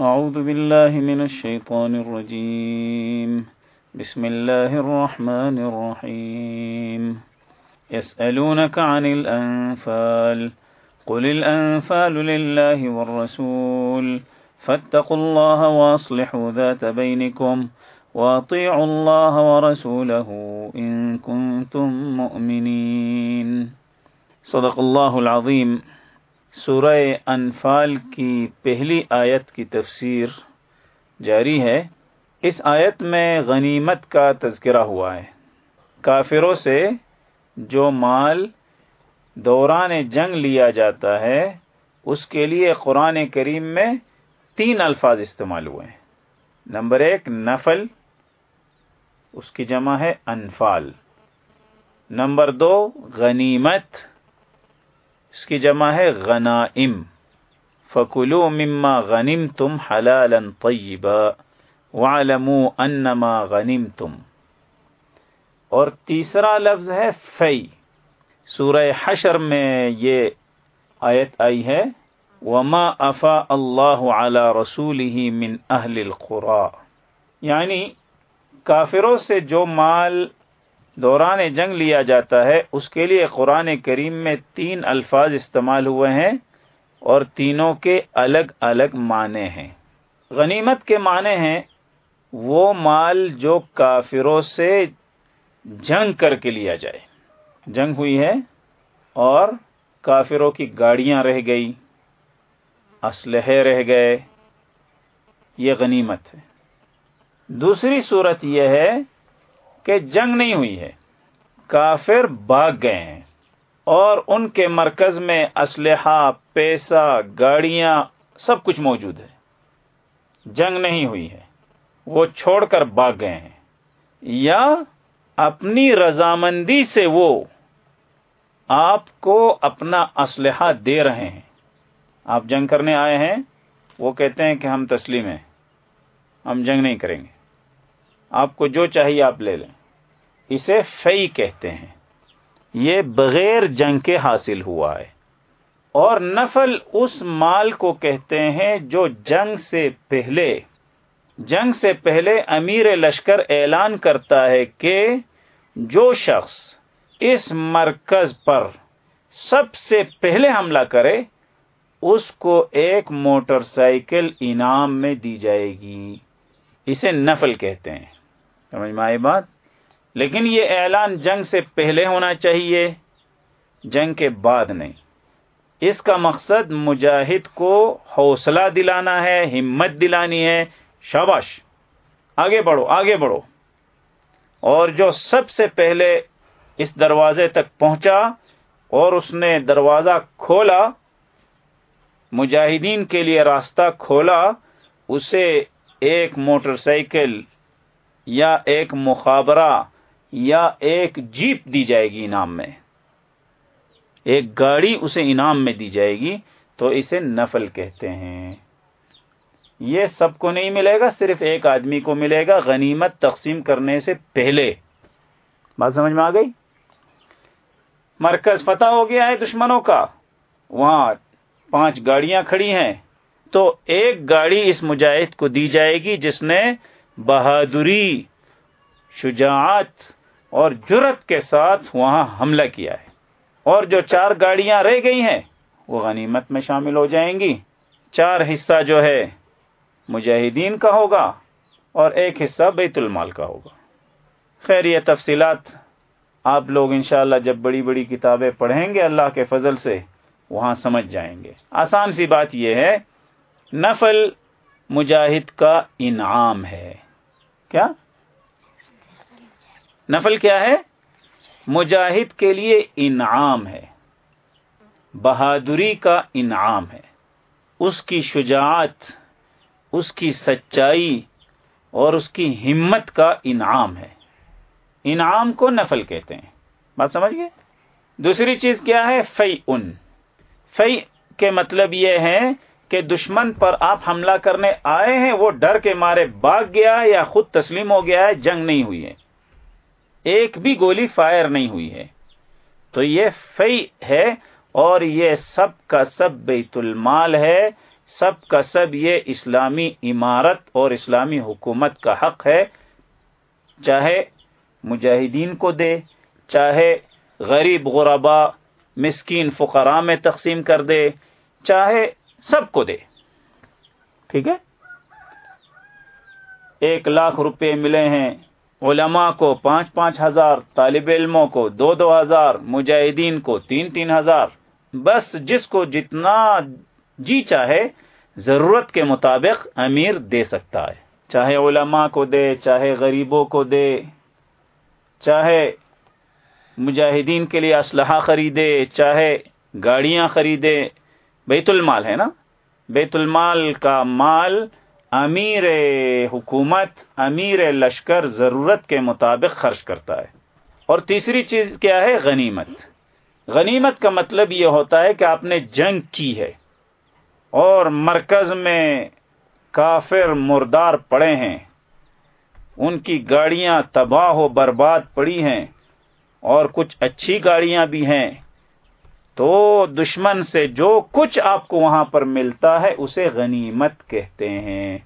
أعوذ بالله من الشيطان الرجيم. بسم الله الرحمن الرحيم. يسألونك عن الأنفال. قل الأنفال لله والرسول. فاتقوا الله وأصلحوا ذات بينكم. وأطيعوا الله ورسوله إن كنتم مؤمنين. صدق الله العظيم. سورہ انفال کی پہلی آیت کی تفسیر جاری ہے۔ اس آیت میں غنیمت کا تذکرہ ہوا ہے۔ کافروں سے جو مال دوران جنگ لیا جاتا ہے، اس کے لیے قرآن کریم میں تین الفاظ استعمال ہوئے ہیں۔ نمبر ایک، نفل، اس کی جمع ہے انفال۔ نمبر دو، غنیمت۔ اس کی جمع ہے غنائم۔ فکلو مما غنیم تم حلال طیبا وعلمو انما غنیم تم اور تیسرا لفظ ہے فی۔ سورہ حشر میں یہ آیت آئی ہے۔ وما افا اللہ علی رسول ہی من اہل القرا۔ یعنی کافروں سے جو مال دوران جنگ لیا جاتا ہے، اس کے لیے قرآن کریم میں تین الفاظ استعمال ہوئے ہیں اور تینوں کے الگ الگ معنی ہیں۔ غنیمت کے معنی ہیں وہ مال جو کافروں سے جنگ کر کے لیا جائے۔ جنگ ہوئی ہے اور کافروں کی گاڑیاں رہ گئی، اسلحے رہ گئے۔ یہ غنیمت ہے۔ دوسری صورت یہ ہے کہ جنگ نہیں ہوئی ہے۔ کافر بھاگ گئے ہیں اور ان کے مرکز میں اسلحہ، پیسہ، گاڑیاں سب کچھ موجود ہے۔ جنگ نہیں ہوئی ہے، وہ چھوڑ کر بھاگ گئے ہیں۔ یا اپنی رضامندی سے وہ آپ کو اپنا اسلحہ دے رہے ہیں۔ آپ جنگ کرنے آئے ہیں، وہ کہتے ہیں کہ ہم تسلیم ہیں، ہم جنگ نہیں کریں گے۔ آپ کو جو چاہیے آپ لے لیں۔ اسے فی کہتے ہیں۔ یہ بغیر جنگ کے حاصل ہوا ہے۔ اور نفل اس مال کو کہتے ہیں جو جنگ سے پہلے، جنگ سے پہلے امیر لشکر اعلان کرتا ہے کہ جو شخص اس مرکز پر سب سے پہلے حملہ کرے، اس کو ایک موٹر سائیکل انعام میں دی جائے گی۔ اسے نفل کہتے ہیں۔ سمجھ میں آئی بات؟ لیکن یہ اعلان جنگ سے پہلے ہونا چاہیے، جنگ کے بعد نہیں۔ اس کا مقصد مجاہد کو حوصلہ دلانا ہے، ہمت دلانی ہے۔ شاباش، آگے بڑھو آگے بڑھو۔ اور جو سب سے پہلے اس دروازے تک پہنچا اور اس نے دروازہ کھولا، مجاہدین کے لیے راستہ کھولا، اسے ایک موٹر سائیکل یا ایک مخابرہ یا ایک جیپ دی جائے گی انعام میں۔ ایک گاڑی اسے انعام میں دی جائے گی، تو اسے نفل کہتے ہیں۔ یہ سب کو نہیں ملے گا، صرف ایک آدمی کو ملے گا۔ غنیمت تقسیم کرنے سے پہلے۔ بات سمجھ میں آ گئی؟ مرکز فتح ہو گیا ہے دشمنوں کا۔ وہاں پانچ گاڑیاں کھڑی ہیں۔ تو ایک گاڑی اس مجاہد کو دی جائے گی جس نے بہادری، شجاعت اور جرت کے ساتھ وہاں حملہ کیا ہے۔ اور جو چار گاڑیاں رہ گئی ہیں، وہ غنیمت میں شامل ہو جائیں گی۔ چار حصہ جو ہے، مجاہدین کا ہوگا اور ایک حصہ بیت المال کا ہوگا۔ خیر، یہ تفصیلات آپ لوگ انشاءاللہ جب بڑی بڑی کتابیں پڑھیں گے اللہ کے فضل سے، وہاں سمجھ جائیں گے۔ آسان سی بات یہ ہے، نفل مجاہد کا انعام ہے۔ کیا؟ نفل کیا ہے؟ مجاہد کے لیے انعام ہے۔ بہادری کا انعام ہے۔ اس کی شجاعت، اس کی سچائی اور اس کی ہمت کا انعام ہے۔ انعام کو نفل کہتے ہیں۔ بات سمجھ گئے؟ دوسری چیز کیا ہے؟ فی ان فی کے مطلب یہ ہے کہ دشمن پر آپ حملہ کرنے آئے ہیں، وہ ڈر کے مارے بھاگ گیا یا خود تسلیم ہو گیا ہے، جنگ نہیں ہوئی ہے۔ ایک بھی گولی فائر نہیں ہوئی ہے۔ تو یہ فی ہے اور یہ سب کا سب بیت المال ہے۔ سب کا سب یہ اسلامی عمارت اور اسلامی حکومت کا حق ہے۔ چاہے مجاہدین کو دے، چاہے غریب، غربا، مسکین، فقراء میں تقسیم کر دے، چاہے سب کو دے۔ ٹھیک ہے؟ ایک لاکھ روپے ملے ہیں۔ علماء کو پانچ پانچ ہزار، طالب علموں کو دو دو ہزار، مجاہدین کو تین تین ہزار۔ بس جس کو جتنا جی چاہے، ضرورت کے مطابق امیر دے سکتا ہے۔ چاہے علماء کو دے، چاہے غریبوں کو دے، چاہے مجاہدین کے لیے اسلحہ خریدے، چاہے گاڑیاں خریدے۔ بیت المال ہے نا؟ بیت المال کا مال امیر حکومت، امیر لشکر ضرورت کے مطابق خرچ کرتا ہے۔ اور تیسری چیز کیا ہے؟ غنیمت۔ غنیمت کا مطلب یہ ہوتا ہے کہ آپ نے جنگ کی ہے اور مرکز میں کافر مردار پڑے ہیں۔ ان کی گاڑیاں تباہ و برباد پڑی ہیں اور کچھ اچھی گاڑیاں بھی ہیں۔ تو دشمن سے جو کچھ آپ کو وہاں پر ملتا ہے اسے غنیمت کہتے ہیں۔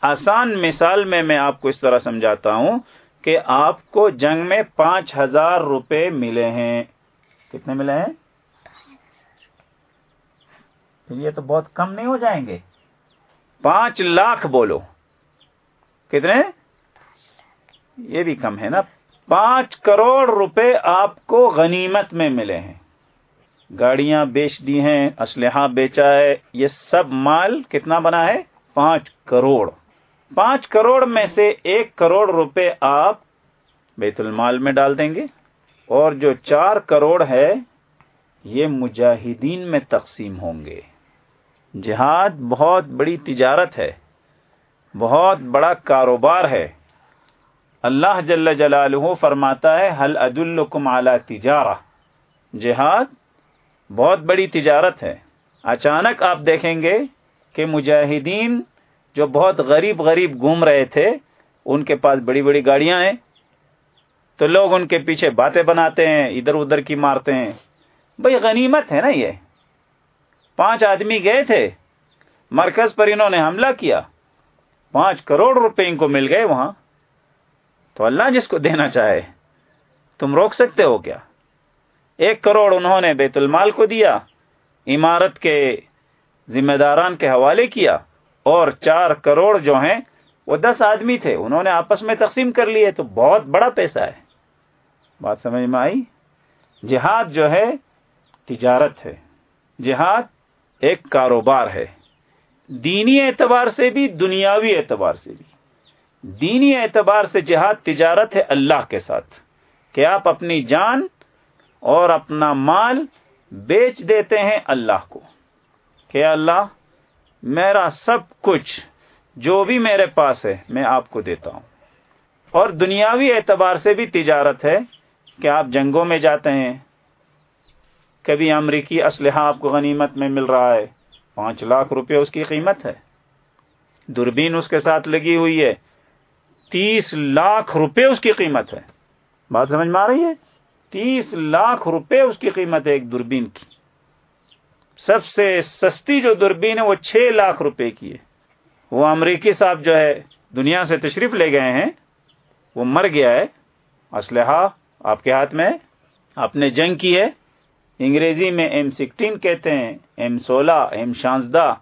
آسان مثال میں میں آپ کو اس طرح سمجھاتا ہوں کہ آپ کو جنگ میں پانچ ہزار روپے ملے ہیں۔ کتنے ملے ہیں؟ یہ تو بہت کم نہیں ہو جائیں گے۔ پانچ لاکھ بولو۔ کتنے؟ یہ بھی کم ہے نا۔ پانچ کروڑ روپے آپ کو غنیمت میں ملے ہیں۔ گاڑیاں بیچ دی ہیں، اسلحہ بیچا ہے، یہ سب مال کتنا بنا ہے؟ پانچ کروڑ۔ پانچ کروڑ میں سے ایک کروڑ روپے آپ بیت المال میں ڈال دیں گے۔ اور جو چار کروڑ ہے، یہ مجاہدین میں تقسیم ہوں گے۔ جہاد بہت بڑی تجارت ہے، بہت بڑا کاروبار ہے۔ اللہ جل جلالہ فرماتا ہے حل عد الکم اعلی تجارہ جہاد بہت بڑی تجارت ہے۔ اچانک آپ دیکھیں گے کہ مجاہدین جو بہت غریب غریب گھوم رہے تھے، ان کے پاس بڑی بڑی گاڑیاں ہیں۔ تو لوگ ان کے پیچھے باتیں بناتے ہیں، ادھر ادھر کی مارتے ہیں۔ بھائی غنیمت ہے نا یہ۔ پانچ آدمی گئے تھے، مرکز پر انہوں نے حملہ کیا۔ پانچ کروڑ روپے ان کو مل گئے وہاں۔ تو اللہ جس کو دینا چاہے، تم روک سکتے ہو کیا؟ ایک کروڑ انہوں نے بیت المال کو دیا، عمارت کے ذمہ داران کے حوالے کیا اور چار کروڑ جو ہیں وہ دس آدمی تھے، انہوں نے آپس میں تقسیم کر لیے تو بہت بڑا پیسہ ہے۔ بات سمجھ میں آئی؟ جہاد جو ہے، تجارت ہے۔ جہاد ایک کاروبار ہے۔ دینی اعتبار سے بھی، دنیاوی اعتبار سے بھی۔ دینی اعتبار سے جہاد تجارت ہے اللہ کے ساتھ۔ کہ آپ اپنی جان اور اپنا مال بیچ دیتے ہیں اللہ کو کہ اللہ، میرا سب کچھ جو بھی میرے پاس ہے میں آپ کو دیتا ہوں۔ اور دنیاوی اعتبار سے بھی تجارت ہے کہ آپ جنگوں میں جاتے ہیں۔ کبھی امریکی اسلحہ آپ کو غنیمت میں مل رہا ہے، پانچ لاکھ روپے اس کی قیمت ہے۔ دوربین اس کے ساتھ لگی ہوئی ہے، تیس لاکھ روپے اس کی قیمت ہے۔ بات سمجھ میں آ رہی ہے؟ تیس لاکھ روپے اس کی قیمت ہے ایک دوربین کی۔ سب سے سستی جو دوربین ہے وہ چھ لاکھ روپے کی ہے۔ وہ امریکی صاحب جو ہے دنیا سے تشریف لے گئے ہیں، وہ مر گیا ہے۔ اسلحہ آپ کے ہاتھ میں آپ نے جنگ کی ہے۔ انگریزی میں ایم سکسٹین کہتے ہیں، ایم سولہ، ایم شانزدہ۔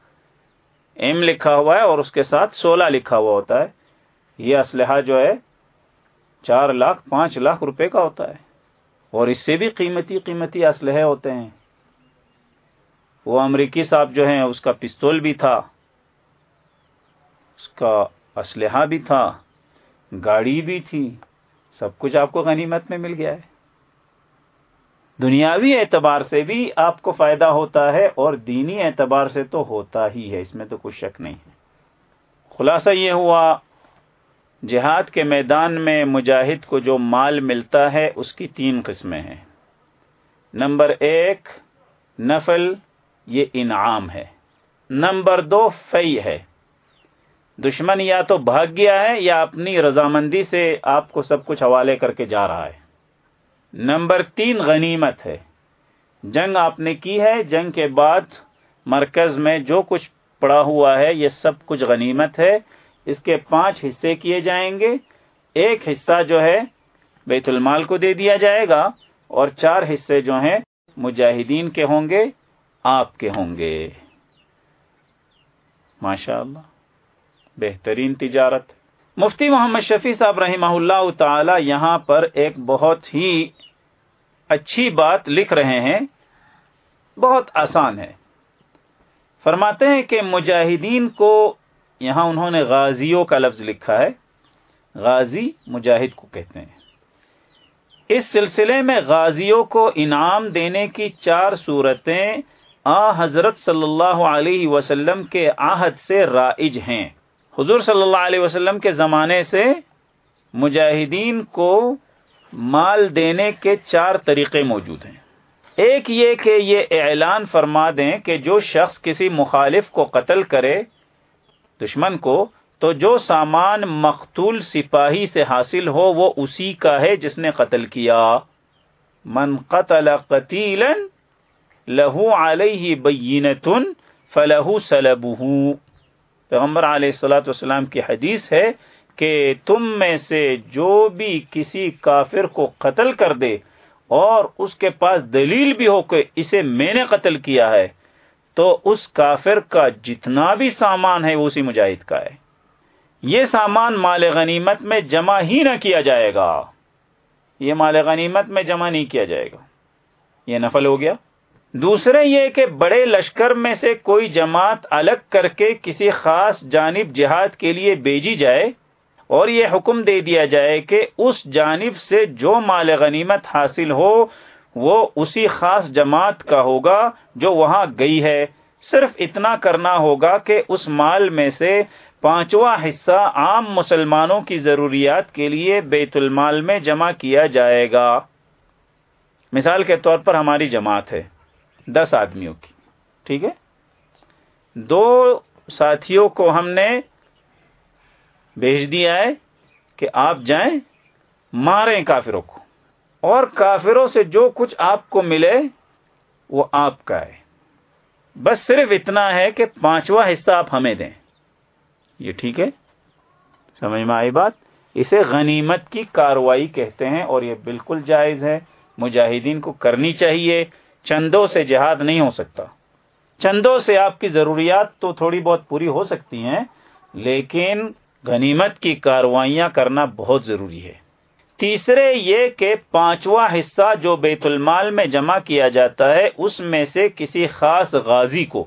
ایم لکھا ہوا ہے اور اس کے ساتھ سولہ لکھا ہوا ہوتا ہے۔ یہ اسلحہ جو ہے چار لاکھ، پانچ لاکھ روپے کا ہوتا ہے۔ اور اس سے بھی قیمتی قیمتی اسلحے ہوتے ہیں۔ وہ امریکی صاحب جو ہیں، اس کا پستول بھی تھا۔ اس کا اسلحہ بھی تھا۔ گاڑی بھی تھی۔ سب کچھ آپ کو غنیمت میں مل گیا ہے۔ دنیاوی اعتبار سے بھی آپ کو فائدہ ہوتا ہے اور دینی اعتبار سے تو ہوتا ہی ہے۔ اس میں تو کچھ شک نہیں ہے۔ خلاصہ یہ ہوا جہاد کے میدان میں مجاہد کو جو مال ملتا ہے، اس کی تین قسمیں ہیں۔ نمبر ایک، نفل، یہ انعام ہے۔ نمبر دو، فی ہے۔ دشمن یا تو بھاگ گیا ہے یا اپنی رضامندی سے آپ کو سب کچھ حوالے کر کے جا رہا ہے۔ نمبر تین، غنیمت ہے۔ جنگ آپ نے کی ہے، جنگ کے بعد مرکز میں جو کچھ پڑا ہوا ہے، یہ سب کچھ غنیمت ہے۔ اس کے پانچ حصے کیے جائیں گے۔ ایک حصہ جو ہے بیت المال کو دے دیا جائے گا اور چار حصے جو ہیں مجاہدین کے ہوں گے، آپ کے ہوں گے۔ ماشاء اللہ بہترین تجارت۔ مفتی محمد شفیع صاحب رحمہ اللہ تعالی یہاں پر ایک بہت ہی اچھی بات لکھ رہے ہیں۔ بہت آسان ہے۔ فرماتے ہیں کہ مجاہدین کو یہاں انہوں نے غازیوں کا لفظ لکھا ہے۔ غازی مجاہد کو کہتے ہیں۔ اس سلسلے میں غازیوں کو انعام دینے کی چار صورتیں آ حضرت صلی اللہ علیہ وسلم کے آہد سے رائج ہیں۔ حضور صلی اللہ علیہ وسلم کے زمانے سے مجاہدین کو مال دینے کے چار طریقے موجود ہیں۔ ایک یہ کہ یہ اعلان فرما دیں کہ جو شخص کسی مخالف کو قتل کرے دشمن کو، تو جو سامان مقتول سپاہی سے حاصل ہو، وہ اسی کا ہے جس نے قتل کیا۔ من قتل قتیلا لہو علیہ بینتن فلح سلبہ پیغمبر علیہ السلاۃ والسلام کی حدیث ہے کہ تم میں سے جو بھی کسی کافر کو قتل کر دے اور اس کے پاس دلیل بھی ہو کہ اسے میں نے قتل کیا ہے تو اس کافر کا جتنا بھی سامان ہے وہ اسی مجاہد کا ہے۔ یہ سامان مال غنیمت میں جمع ہی نہ کیا جائے گا۔ یہ مال غنیمت میں جمع نہیں کیا جائے گا۔ یہ نفل ہو گیا۔ دوسرے یہ کہ بڑے لشکر میں سے کوئی جماعت الگ کر کے کسی خاص جانب جہاد کے لیے بھیجی جائے اور یہ حکم دے دیا جائے کہ اس جانب سے جو مال غنیمت حاصل ہو وہ اسی خاص جماعت کا ہوگا جو وہاں گئی ہے۔ صرف اتنا کرنا ہوگا کہ اس مال میں سے پانچواں حصہ عام مسلمانوں کی ضروریات کے لیے بیت المال میں جمع کیا جائے گا۔ مثال کے طور پر ہماری جماعت ہے، دس آدمیوں کی، ٹھیک ہے؟ دو ساتھیوں کو ہم نے بھیج دیا ہے کہ آپ جائیں، ماریں کافروں کو۔ اور کافروں سے جو کچھ آپ کو ملے وہ آپ کا ہے۔ بس صرف اتنا ہے کہ پانچواں حصہ آپ ہمیں دیں۔ یہ ٹھیک ہے؟ سمجھ میں آئی بات؟ اسے غنیمت کی کاروائی کہتے ہیں اور یہ بالکل جائز ہے۔ مجاہدین کو کرنی چاہیے۔ چندوں سے جہاد نہیں ہو سکتا۔ چندوں سے آپ کی ضروریات تو تھوڑی بہت پوری ہو سکتی ہیں، لیکن غنیمت کی کاروائیاں کرنا بہت ضروری ہے۔ تیسرے یہ کہ پانچواں حصہ جو بیت المال میں جمع کیا جاتا ہے، اس میں سے کسی خاص غازی کو،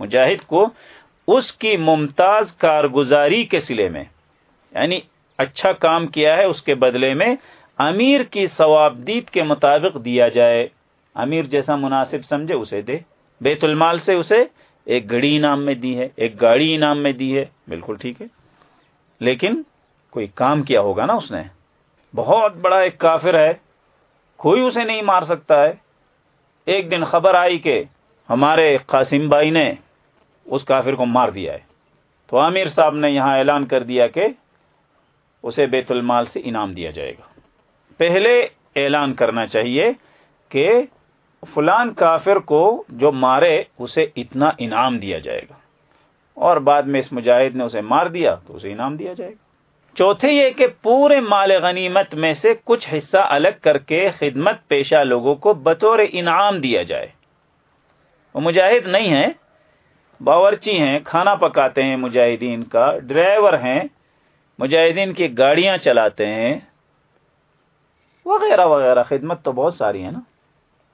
مجاہد کو، اس کی ممتاز کارگزاری کے سلے میں یعنی اچھا کام کیا ہے اس کے بدلے میں امیر کی ثوابدید کے مطابق دیا جائے۔ امیر جیسا مناسب سمجھے اسے دے۔ بیت المال سے اسے ایک گھڑی انعام میں دی ہے، ایک گاڑی انعام میں دی ہے۔ بالکل ٹھیک ہے۔ لیکن کوئی کام کیا ہوگا نا اس نے؟ بہت بڑا ایک کافر ہے، کوئی اسے نہیں مار سکتا ہے۔ ایک دن خبر آئی کہ ہمارے قاسم بھائی نے اس کافر کو مار دیا ہے۔ تو عامر صاحب نے یہاں اعلان کر دیا کہ اسے بیت المال سے انعام دیا جائے گا۔ پہلے اعلان کرنا چاہیے کہ فلان کافر کو جو مارے، اسے اتنا انعام دیا جائے گا۔ اور بعد میں اس مجاہد نے اسے مار دیا تو اسے انعام دیا جائے گا۔ چوتھے یہ کہ پورے مال غنیمت میں سے کچھ حصہ الگ کر کے خدمت پیشہ لوگوں کو بطور انعام دیا جائے۔ وہ مجاہد نہیں ہیں، باورچی ہیں، کھانا پکاتے ہیں، مجاہدین کا ڈرائیور ہیں، مجاہدین کی گاڑیاں چلاتے ہیں، وغیرہ وغیرہ۔ خدمت تو بہت ساری ہے نا۔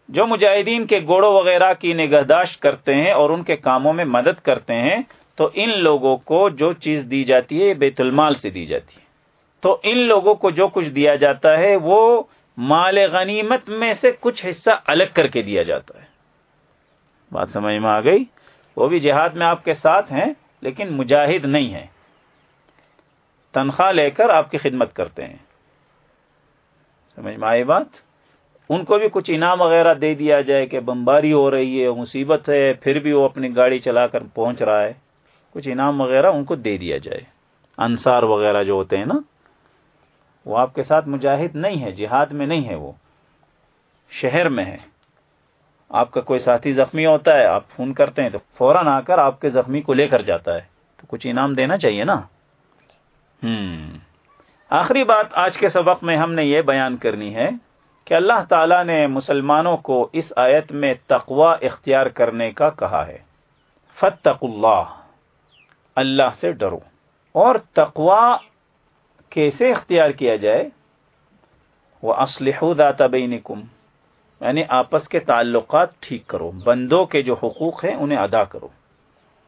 جو مجاہدین کے گوڑوں وغیرہ کی نگہداشت کرتے ہیں اور ان کے کاموں میں مدد کرتے ہیں تو ان لوگوں کو جو چیز دی جاتی ہے بیت المال سے دی جاتی ہے۔ تو ان لوگوں کو جو کچھ دیا جاتا ہے وہ مال غنیمت میں سے کچھ حصہ الگ کر کے دیا جاتا ہے۔ بات سمجھ میں آ گئی؟ وہ بھی جہاد میں آپ کے ساتھ ہیں، لیکن مجاہد نہیں ہیں۔ تنخواہ لے کر آپ کی خدمت کرتے ہیں۔ سمجھ میں آئی بات؟ ان کو بھی کچھ انعام وغیرہ دے دیا جائے کہ بمباری ہو رہی ہے، مصیبت ہے، پھر بھی وہ اپنی گاڑی چلا کر پہنچ رہا ہے۔ کچھ انعام وغیرہ ان کو دے دیا جائے۔ انصار وغیرہ جو ہوتے ہیں نا، وہ آپ کے ساتھ مجاہد نہیں ہے جہاد میں نہیں ہے وہ، شہر میں ہے آپ کا کوئی ساتھی زخمی ہوتا ہے، آپ فون کرتے ہیں تو فوراً آ کر آپ کے زخمی کو لے کر جاتا ہے۔ تو کچھ انعام دینا چاہیے نا۔ ہوں آخری بات آج کے سبق میں ہم نے یہ بیان کرنی ہے کہ اللہ تعالیٰ نے مسلمانوں کو اس آیت میں تقوا اختیار کرنے کا کہا ہے۔ فتق اللہ۔ اللہ سے ڈرو۔ اور تقوا کیسے اختیار کیا جائے؟ وہ اسلح داتا بینکم یعنی آپس کے تعلقات ٹھیک کرو۔ بندوں کے جو حقوق ہیں انہیں ادا کرو۔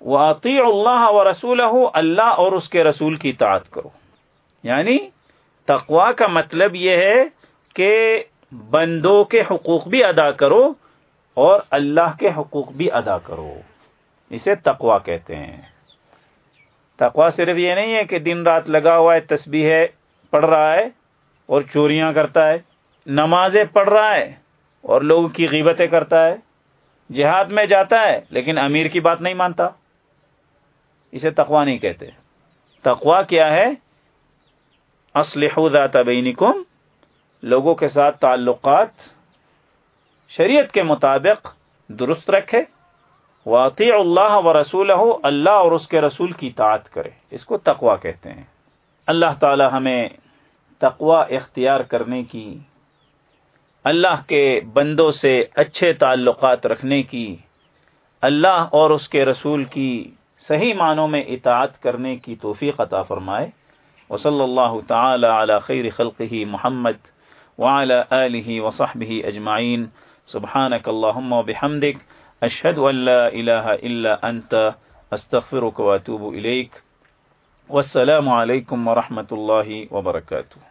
وہ اللہ و رسول اللہ اور اس کے رسول کی اطاعت کرو۔ یعنی تقوا کا مطلب یہ ہے کہ بندوں کے حقوق بھی ادا کرو اور اللہ کے حقوق بھی ادا کرو۔ اسے تقوا کہتے ہیں۔ تقوا صرف یہ نہیں ہے کہ دن رات لگا ہوا ہے، تسبیح ہے، پڑھ رہا ہے اور چوریاں کرتا ہے، نمازیں پڑھ رہا ہے اور لوگوں کی غیبتیں کرتا ہے، جہاد میں جاتا ہے، لیکن امیر کی بات نہیں مانتا۔ اسے تقوا نہیں کہتے۔ تقوا کیا ہے؟ اسلح ذات بینکم، لوگوں کے ساتھ تعلقات شریعت کے مطابق درست رکھے۔ واقع اللہ و رسول اللہ اور اس کے رسول کی اطاعت کرے اس کو تقوا کہتے ہیں۔ اللہ تعالی ہمیں تقوا اختیار کرنے کی، اللہ کے بندوں سے اچھے تعلقات رکھنے کی، اللہ اور اس کے رسول کی صحیح معنوں میں اطاعت کرنے کی توفیق عطا فرمائے۔ وصلی اللہ تعالی علی خیر خلقه محمد وعلى آله وصحبه أجمعين سبحانك اللهم وبحمدك اشهد ان لا اله الا انت استغفرك واتوب اليك والسلام عليكم ورحمه الله وبركاته.